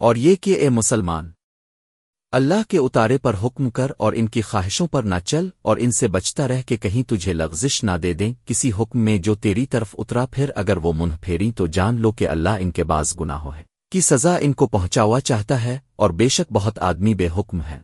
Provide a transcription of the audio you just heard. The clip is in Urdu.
اور یہ کہ اے مسلمان، اللہ کے اتارے پر حکم کر اور ان کی خواہشوں پر نہ چل اور ان سے بچتا رہ کہ کہیں تجھے لغزش نہ دے دیں کسی حکم میں جو تیری طرف اترا پھر اگر وہ منہ پھیری تو جان لو کہ اللہ ان کے بعض گناہوں ہے، کی سزا ان کو پہنچاوا چاہتا ہے اور بے شک بہت آدمی بے حکم ہے۔